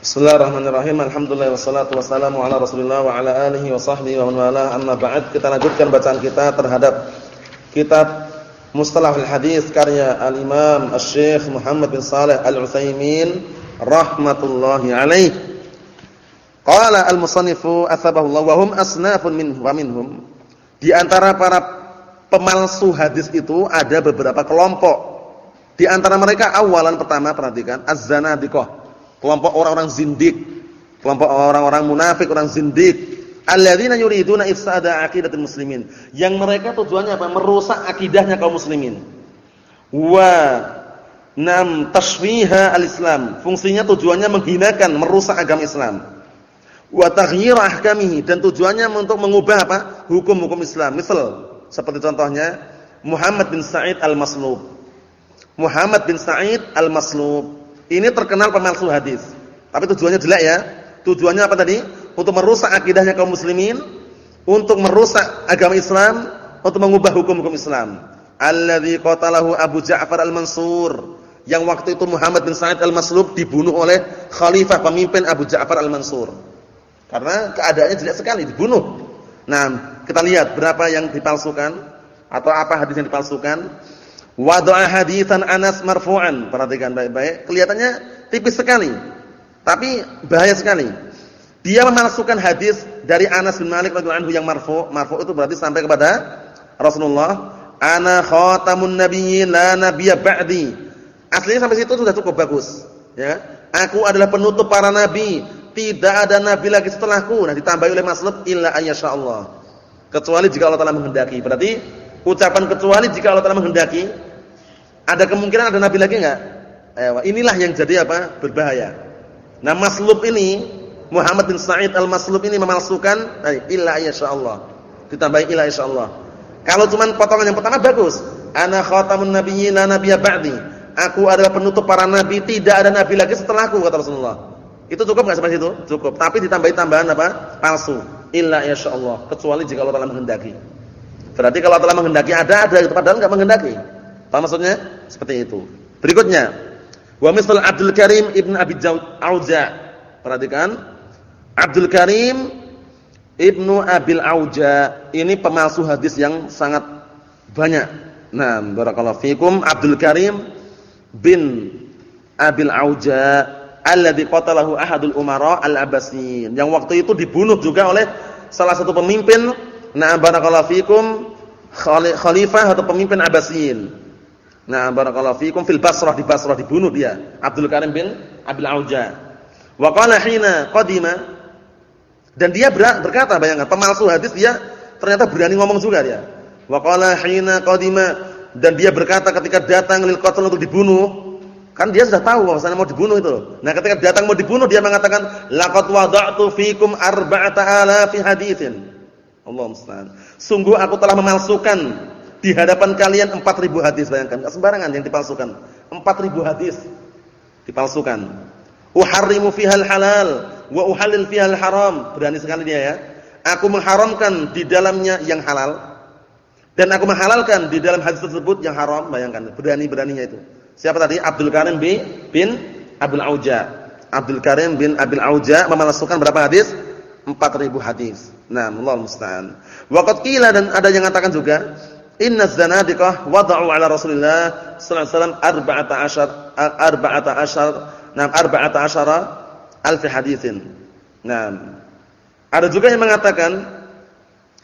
Bismillahirrahmanirrahim. Alhamdulillah wassalatu wassalamu ala Rasulillah wa ala alihi wa sahbihi wa man wala. Amma ba'd. Kita lanjutkan bacaan kita terhadap kitab Mustalahul Hadis karya Al-Imam Asy-Syaikh Muhammad bin Shalih Al-Utsaimin rahmatullahi alaih. Qala al-musannifu athabahullah wa hum asnafun min wa minhum. Di antara para pemalsu hadis itu ada beberapa kelompok. Di antara mereka awalan pertama perhatikan az-zanadiqah kelompok orang-orang zindik, kelompok orang-orang munafik, orang zindik, alladzina yuriduna ifsada aqidatul muslimin. Yang mereka tujuannya apa? Merusak akidahnya kaum muslimin. Wa nam tashwiha al-islam. Fungsinya tujuannya menghinakan, merusak agama Islam. Wa taghyir ahkamihi dan tujuannya untuk mengubah apa? hukum-hukum Islam. Misal seperti contohnya Muhammad bin Sa'id al-Maslub. Muhammad bin Sa'id al-Maslub ini terkenal pemalsu hadis. Tapi tujuannya jelek ya. Tujuannya apa tadi? Untuk merusak akidahnya kaum muslimin, untuk merusak agama Islam, untuk mengubah hukum-hukum Islam. Alladzi qatalahu Abu Ja'far al-Mansur. Yang waktu itu Muhammad bin Sa'id al-Maslub dibunuh oleh khalifah pemimpin Abu Ja'far al-Mansur. Karena keadaannya jelek sekali, dibunuh. Nah, kita lihat berapa yang dipalsukan atau apa hadis yang dipalsukan. Wada'a haditsan Anas marfu'an. Perhatikan baik-baik. Kelihatannya tipis sekali. Tapi bahaya sekali. Dia memalsukan hadis dari Anas bin Malik radhiyallahu anhu yang marfu'. Marfu' itu berarti sampai kepada Rasulullah, "Ana khatamun nabiyyin la nabiyya ba'di." Aslinya sampai situ sudah cukup bagus, ya. Aku adalah penutup para nabi, tidak ada nabi lagi setelahku. Nah, ditambahi oleh maslub illa Allah. Kecuali jika Allah Taala menghendaki. Berarti ucapan kecuali jika Allah Taala menghendaki ada kemungkinan ada nabi lagi enggak? Eh, inilah yang jadi apa? berbahaya. Nah, maslub ini Muhammad bin Sa'id al-Maslub ini memalsukan illa Allah. Ditambahi illa Allah. Kalau cuma potongan yang pertama bagus. Ana khatamun nabiyyin la nabiyya ba'di. Aku adalah penutup para nabi, tidak ada nabi lagi setelahku kata Rasulullah. Itu cukup enggak sampai situ? Cukup. Tapi ditambahi tambahan apa? Palsu. Illa Allah. Kecuali jika Allah Taala menghendaki. Berarti kalau Allah Taala menghendaki ada ada itu padahal enggak menghendaki. Apa maksudnya? Seperti itu. Berikutnya, wa misal Abdul Karim Ibn Abi Auza. Perhatikan, Abdul Karim Ibnu Abil Auja ini pemalsu hadis yang sangat banyak. Nah, barakallahu fikum Abdul Karim bin Abil Auja alladzi qatalahu ahadul umara al-Abbasiyin. Yang waktu itu dibunuh juga oleh salah satu pemimpin, nah barakallahu fikum khalifah atau pemimpin Abbasiyin. Nah, barakallahu fikum fil Basrah di Basrah dibunuh dia, Abdul Karim bin Abil Auja. Wa qala hina qadima dan dia berkata bayangkan pemalsu hadis dia ternyata berani ngomong juga dia. Wa qala hina qadima dan dia berkata ketika datang lil qatl untuk dibunuh, kan dia sudah tahu bahwasanya mau dibunuh itu. Nah, ketika datang mau dibunuh dia mengatakan laqad wada'tu fikum arba'ata alafi haditsin. Allah musta'an. Sungguh aku telah memalsukan di hadapan kalian 4000 hadis bayangkan, enggak sembarangan yang dipalsukan. 4000 hadis dipalsukan. Uharrimu fihal halal wa uhallil fihal haram. Berani sekali dia ya. Aku mengharamkan di dalamnya yang halal dan aku menghalalkan di dalam hadis tersebut yang haram. Bayangkan, berani-beraninya itu. Siapa tadi? Abdul Karim bin Abdul Auja. Abdul Karim bin Abdul Auja memalsukan berapa hadis? 4000 hadis. Nah, Allah musta'an. Waqat qila dan ada yang mengatakan juga Inna zanadiqah wada'u ala Rasulillah sallallahu alaihi wasallam arba'ata asyar arba'ata asyar nam arba'ata asyara alf haditsin. Nah, ada juga yang mengatakan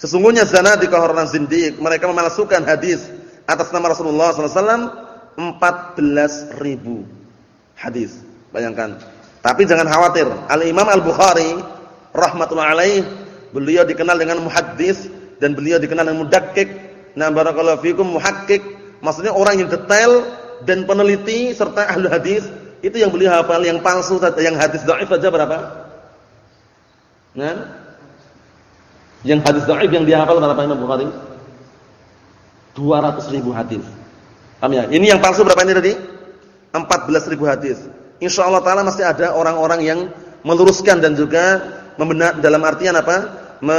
sesungguhnya zanadiqah orang zindiq, mereka memalsukan hadis atas nama Rasulullah sallallahu alaihi wasallam 14.000 hadis. Bayangkan. Tapi jangan khawatir. Al-Imam Al-Bukhari rahmatullah alaih beliau dikenal dengan muhaddis dan beliau dikenal dengan mudakkik Nah, barakallahu fikum muhakkik, maksudnya orang yang detail dan peneliti serta ahli hadis, itu yang beliau hafal, yang palsu yang hadis dhaif saja berapa? Nah, yang hadis dhaif yang dia hafal berapa Imam Bukhari? 200 ribu hadis. Paham ya? Ini yang palsu berapa ini tadi? 14 ribu hadis. Insyaallah taala masih ada orang-orang yang meluruskan dan juga membenar dalam artian apa? Me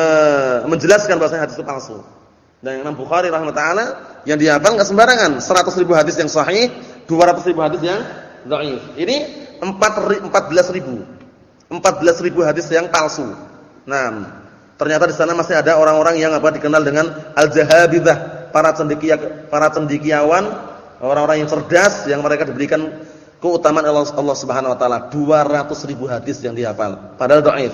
menjelaskan bahwasanya hadis itu palsu. Dan Imam Bukhari rahimahullah yang dihafal enggak sembarangan, 100 ribu hadis yang sahih, 200 ribu hadis yang dhaif. Ini 4 14 ribu. 14.000 hadis yang palsu. Nah, ternyata di sana masih ada orang-orang yang apa dikenal dengan al-jahabidzah, para cendekia para cendekiawan, orang-orang yang cerdas yang mereka diberikan keutamaan Allah, Allah Subhanahu wa taala 200.000 hadis yang dihafal padahal dhaif.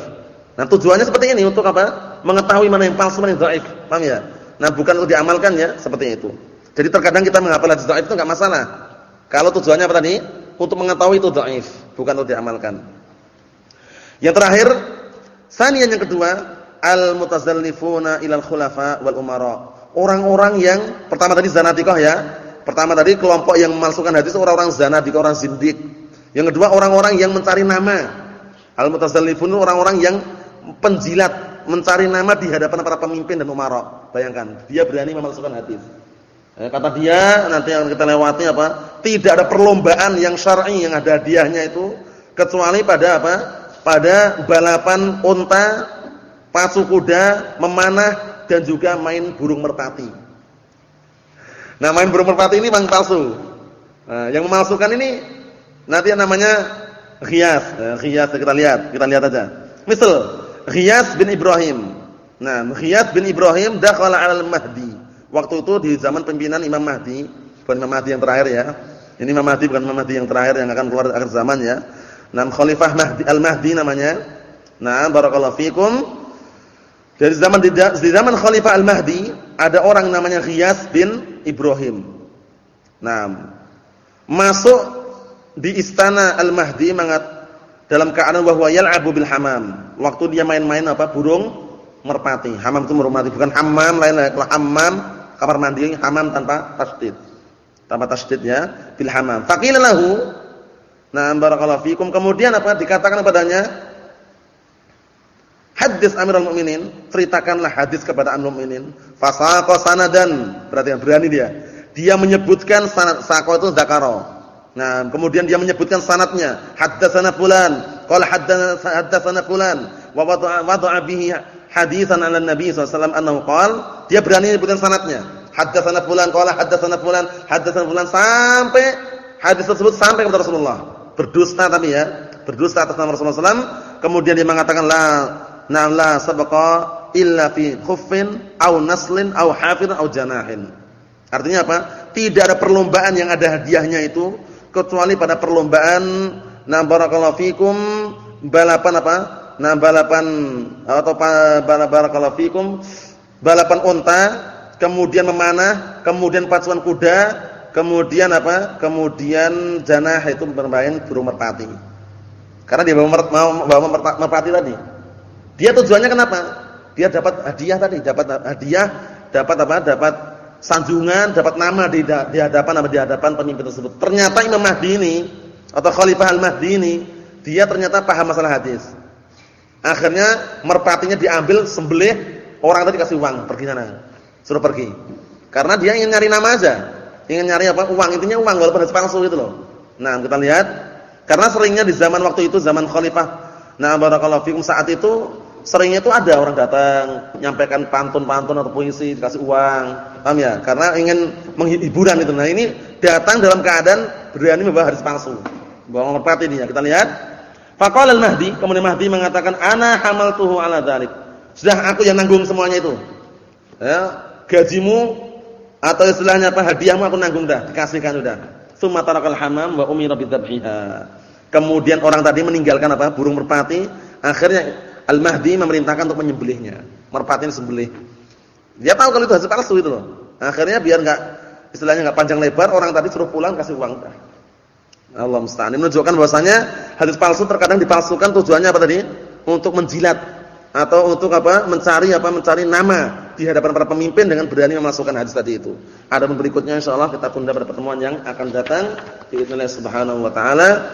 Nah, tujuannya seperti ini untuk apa? Mengetahui mana yang palsu, mana yang dhaif. Paham ya? Nah, bukan untuk diamalkan ya, seperti itu. Jadi terkadang kita menghafal hadis dhaif itu enggak masalah. Kalau tujuannya apa tadi? Untuk mengetahui itu dhaif, bukan untuk diamalkan. Yang terakhir, sanian yang kedua, al-mutazallifuna ilal khulafa wal umara. Orang-orang yang pertama tadi zanadiqah ya. Pertama tadi kelompok yang memalsukan hadis orang-orang zanadiqah, orang zindik. Yang kedua orang-orang yang mencari nama. Al-mutazallifun orang-orang yang penjilat, mencari nama di hadapan para pemimpin dan umara. Bayangkan, dia berani memalsukan hadis. Eh, kata dia nanti yang kita lewati apa? Tidak ada perlombaan yang syar'i yang ada hadiahnya itu kecuali pada apa? pada balapan unta, pasu kuda, memanah dan juga main burung merpati. Nah, main burung merpati ini memang palsu. Nah, yang memalsukan ini nanti yang namanya Ghiyas. Nah, Ghiyas kita lihat, kita lihat aja. Misal Ghiyas bin Ibrahim. Nah, Ghiyas bin Ibrahim dakhala 'alal Mahdi. Waktu itu di zaman pimpinan Imam Mahdi, bukan Imam Mahdi yang terakhir ya. Ini Imam Mahdi bukan Imam Mahdi yang terakhir yang akan keluar di akhir zaman ya. Nam Khalifah Mahdi Al-Mahdi namanya. Nah, barakallahu fikum. Dari zaman di zaman Khalifah Al-Mahdi ada orang namanya Ghiyas bin Ibrahim. Nah, masuk di istana Al-Mahdi dalam keadaan bahwa yal'abu bil hamam. Waktu dia main-main apa? Burung merpati. Hamam itu merpati, bukan hammam lain. Kalau hammam kamar mandi, hamam tanpa tasdid. Tanpa tasdid ya, bil hamam. Faqila lahu Nah, barakallahu fikum. Kemudian apa dikatakan kepadanya? Hadis Amirul Mukminin, ceritakanlah hadis kepada Amirul Mukminin. Fasaqa sanadan, berarti berani dia. Dia menyebutkan sanad saqa itu zakaro. Nah, kemudian dia menyebutkan sanatnya. Haddatsana fulan, qala haddatsana fulan, wa wada'a wada'a bihi hadisan 'ala Nabi sallallahu alaihi wasallam dia berani menyebutkan sanatnya. Haddatsana fulan, qala haddatsana fulan, haddatsana fulan sampai hadis tersebut sampai kepada Rasulullah berdusta tapi ya, berdusta atas nama Rasulullah SAW. Kemudian dia mengatakan la na la sabaqa illa fi khuffin au naslin au hafidin au janahin. Artinya apa? Tidak ada perlombaan yang ada hadiahnya itu kecuali pada perlombaan na barakallahu fikum balapan apa? Nah balapan atau barakallahu fikum balapan unta, kemudian memanah, kemudian pacuan kuda, Kemudian apa? Kemudian janah itu bermain burung merpati. Karena dia mau bawa merpati tadi. Dia tujuannya kenapa? Dia dapat hadiah tadi, dapat hadiah, dapat apa? Dapat sanjungan, dapat nama di, di hadapan apa di hadapan pemimpin tersebut. Ternyata Imam Mahdi ini atau Khalifah Al-Mahdi ini dia ternyata paham masalah hadis. Akhirnya merpatinya diambil, sembelih, orang tadi kasih uang, pergi sana. Suruh pergi. Karena dia ingin nyari nama aja ingin nyari apa? Uang, intinya uang walaupun hadis palsu gitu loh. Nah, kita lihat karena seringnya di zaman waktu itu zaman khalifah Nah, barakallahu fikum saat itu seringnya itu ada orang datang menyampaikan pantun-pantun atau puisi dikasih uang. Paham ya? Karena ingin menghiburan itu. Nah, ini datang dalam keadaan berani membawa hadis palsu. Bawa merpati dia. Kita lihat. Faqala al-Mahdi, kemudian Mahdi mengatakan ana hamaltuhu ala dzalik. Sudah aku yang nanggung semuanya itu. Ya, gajimu atau istilahnya apa hadiahmu aku nanggung dah, dikasihkan sudah. Tsumma tarakal hamam wa umira bidzabhiha. Kemudian orang tadi meninggalkan apa? burung merpati, akhirnya Al-Mahdi memerintahkan untuk menyembelihnya. Merpati ini sembelih. Dia tahu kalau itu hasil palsu itu loh. Akhirnya biar enggak istilahnya enggak panjang lebar, orang tadi suruh pulang kasih uang. Allah musta'an. Menunjukkan bahwasanya hadis palsu terkadang dipalsukan tujuannya apa tadi? Untuk menjilat atau untuk apa? mencari apa? mencari nama di hadapan para pemimpin dengan berani memasukkan hadis tadi itu. Ada berikutnya insyaallah kita tunda pada pertemuan yang akan datang. Bismillah subhanahu wa taala.